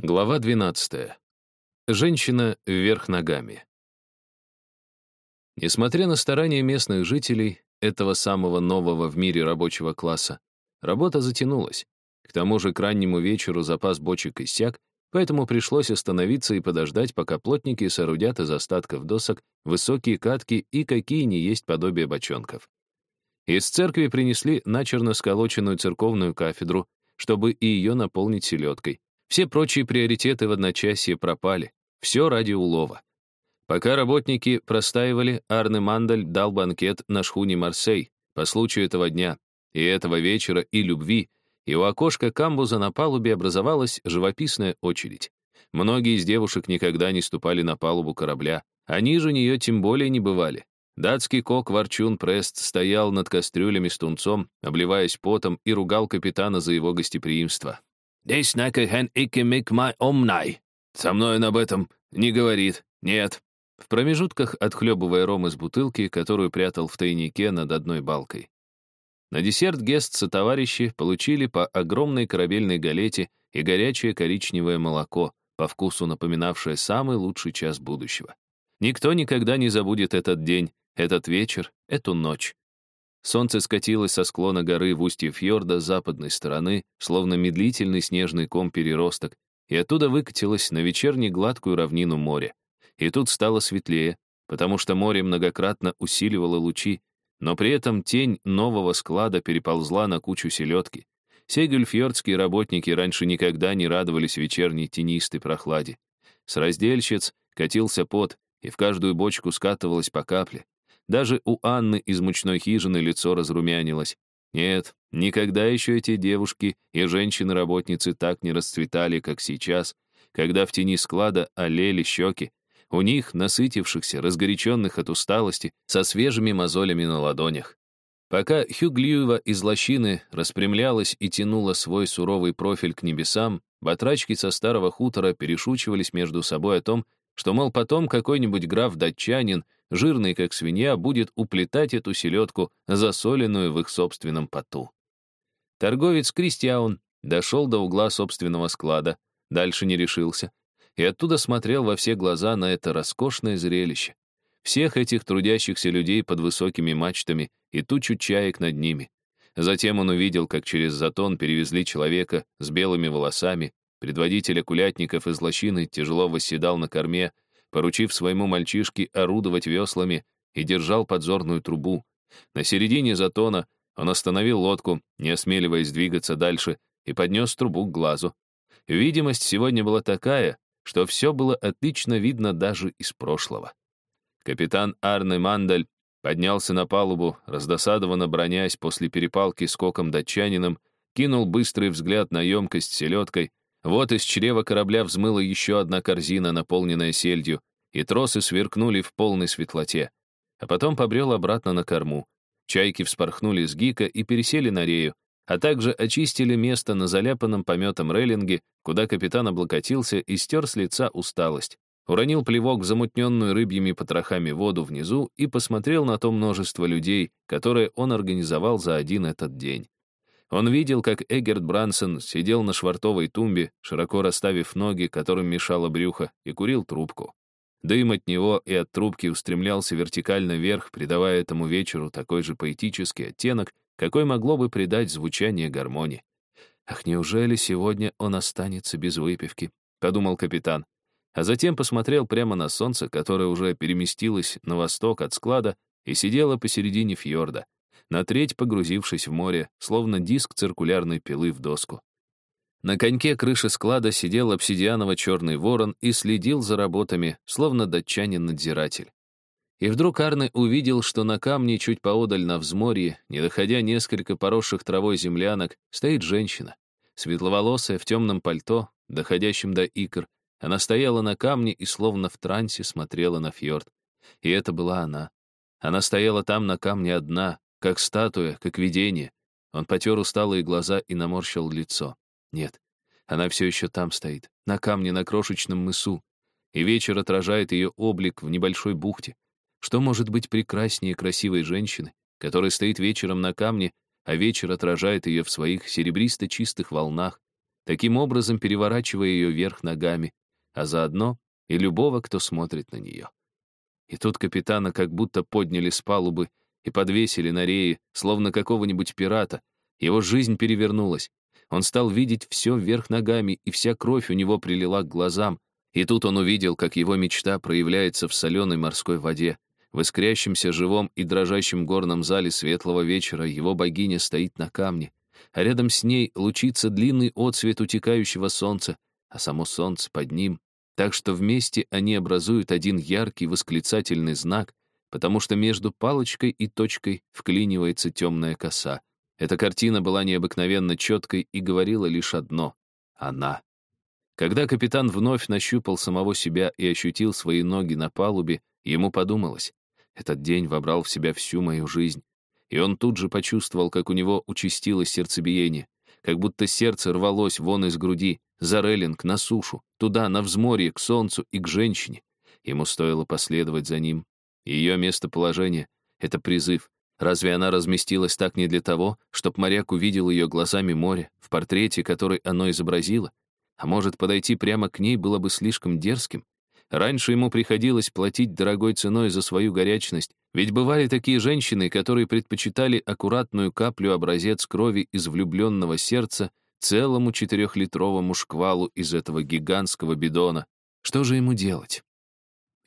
Глава 12. Женщина вверх ногами. Несмотря на старания местных жителей, этого самого нового в мире рабочего класса, работа затянулась. К тому же к раннему вечеру запас бочек иссяк, поэтому пришлось остановиться и подождать, пока плотники соорудят из остатков досок высокие катки и какие не есть подобие бочонков. Из церкви принесли начерно сколоченную церковную кафедру, чтобы и ее наполнить селедкой, все прочие приоритеты в одночасье пропали. Все ради улова. Пока работники простаивали, Арне Мандаль дал банкет на шхуне Марсей по случаю этого дня, и этого вечера, и любви, и у окошка камбуза на палубе образовалась живописная очередь. Многие из девушек никогда не ступали на палубу корабля, они же нее тем более не бывали. Датский кок Ворчун Прест стоял над кастрюлями с тунцом, обливаясь потом, и ругал капитана за его гостеприимство. «They snacker hen ikke make my omnai». Со мной он об этом не говорит. Нет. В промежутках отхлебывая ром из бутылки, которую прятал в тайнике над одной балкой. На десерт гестцы товарищи получили по огромной корабельной галете и горячее коричневое молоко, по вкусу напоминавшее самый лучший час будущего. Никто никогда не забудет этот день, этот вечер, эту ночь. Солнце скатилось со склона горы в устье фьорда западной стороны, словно медлительный снежный ком переросток, и оттуда выкатилось на вечерне гладкую равнину моря. И тут стало светлее, потому что море многократно усиливало лучи, но при этом тень нового склада переползла на кучу селедки. Сегельфьордские работники раньше никогда не радовались вечерней тенистой прохладе. С раздельщиц катился пот, и в каждую бочку скатывалось по капле. Даже у Анны из мучной хижины лицо разрумянилось. Нет, никогда еще эти девушки и женщины-работницы так не расцветали, как сейчас, когда в тени склада олели щеки. У них, насытившихся, разгоряченных от усталости, со свежими мозолями на ладонях. Пока Хюглиева из лощины распрямлялась и тянула свой суровый профиль к небесам, батрачки со старого хутора перешучивались между собой о том, что, мол, потом какой-нибудь граф-датчанин жирный как свинья, будет уплетать эту селедку, засоленную в их собственном поту. Торговец Кристиаун дошел до угла собственного склада, дальше не решился, и оттуда смотрел во все глаза на это роскошное зрелище. Всех этих трудящихся людей под высокими мачтами и тучу чаек над ними. Затем он увидел, как через затон перевезли человека с белыми волосами, предводитель кулятников из лощины тяжело восседал на корме, поручив своему мальчишке орудовать веслами, и держал подзорную трубу. На середине затона он остановил лодку, не осмеливаясь двигаться дальше, и поднес трубу к глазу. Видимость сегодня была такая, что все было отлично видно даже из прошлого. Капитан Арне Мандаль поднялся на палубу, раздосадованно бронясь после перепалки с коком датчанином, кинул быстрый взгляд на емкость селедкой, вот из чрева корабля взмыла еще одна корзина, наполненная сельдью, и тросы сверкнули в полной светлоте. А потом побрел обратно на корму. Чайки вспорхнули с гика и пересели на рею, а также очистили место на заляпанном пометом рейлинге, куда капитан облокотился и стер с лица усталость. Уронил плевок в замутненную рыбьими потрохами воду внизу и посмотрел на то множество людей, которое он организовал за один этот день. Он видел, как Эггерт Брансон сидел на швартовой тумбе, широко расставив ноги, которым мешало брюхо, и курил трубку. Дым от него и от трубки устремлялся вертикально вверх, придавая этому вечеру такой же поэтический оттенок, какой могло бы придать звучание гармонии. «Ах, неужели сегодня он останется без выпивки?» — подумал капитан. А затем посмотрел прямо на солнце, которое уже переместилось на восток от склада и сидело посередине фьорда на треть погрузившись в море, словно диск циркулярной пилы в доску. На коньке крыши склада сидел обсидианово-черный ворон и следил за работами, словно датчанин-надзиратель. И вдруг Арне увидел, что на камне чуть поодаль на взморье, не доходя несколько поросших травой землянок, стоит женщина. Светловолосая, в темном пальто, доходящем до икр. Она стояла на камне и словно в трансе смотрела на фьорд. И это была она. Она стояла там на камне одна, как статуя, как видение. Он потер усталые глаза и наморщил лицо. Нет, она все еще там стоит, на камне на крошечном мысу, и вечер отражает ее облик в небольшой бухте. Что может быть прекраснее красивой женщины, которая стоит вечером на камне, а вечер отражает ее в своих серебристо-чистых волнах, таким образом переворачивая ее вверх ногами, а заодно и любого, кто смотрит на нее. И тут капитана как будто подняли с палубы и подвесили на рее, словно какого-нибудь пирата. Его жизнь перевернулась. Он стал видеть все вверх ногами, и вся кровь у него прилила к глазам. И тут он увидел, как его мечта проявляется в соленой морской воде. В искрящемся живом и дрожащем горном зале светлого вечера его богиня стоит на камне, а рядом с ней лучится длинный отсвет утекающего солнца, а само солнце под ним. Так что вместе они образуют один яркий восклицательный знак, потому что между палочкой и точкой вклинивается темная коса. Эта картина была необыкновенно четкой и говорила лишь одно — она. Когда капитан вновь нащупал самого себя и ощутил свои ноги на палубе, ему подумалось, этот день вобрал в себя всю мою жизнь. И он тут же почувствовал, как у него участилось сердцебиение, как будто сердце рвалось вон из груди, за реллинг, на сушу, туда, на взморье, к солнцу и к женщине. Ему стоило последовать за ним. Ее местоположение — это призыв, Разве она разместилась так не для того, чтобы моряк увидел ее глазами море, в портрете, который оно изобразило? А может, подойти прямо к ней было бы слишком дерзким? Раньше ему приходилось платить дорогой ценой за свою горячность, ведь бывали такие женщины, которые предпочитали аккуратную каплю образец крови из влюбленного сердца целому четырехлитровому шквалу из этого гигантского бидона. Что же ему делать?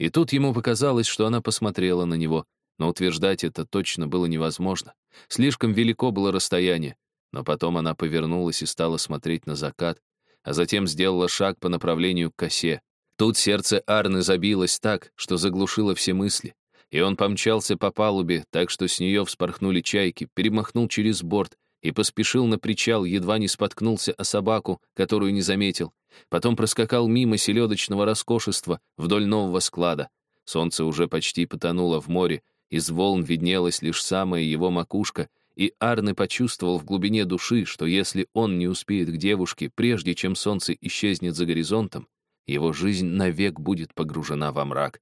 И тут ему показалось, что она посмотрела на него — но утверждать это точно было невозможно. Слишком велико было расстояние. Но потом она повернулась и стала смотреть на закат, а затем сделала шаг по направлению к косе. Тут сердце Арны забилось так, что заглушило все мысли. И он помчался по палубе, так что с нее вспорхнули чайки, перемахнул через борт и поспешил на причал, едва не споткнулся о собаку, которую не заметил. Потом проскакал мимо селедочного роскошества вдоль нового склада. Солнце уже почти потонуло в море, из волн виднелась лишь самая его макушка, и Арне почувствовал в глубине души, что если он не успеет к девушке, прежде чем солнце исчезнет за горизонтом, его жизнь навек будет погружена во мрак.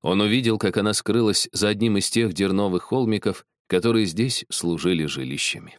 Он увидел, как она скрылась за одним из тех дерновых холмиков, которые здесь служили жилищами.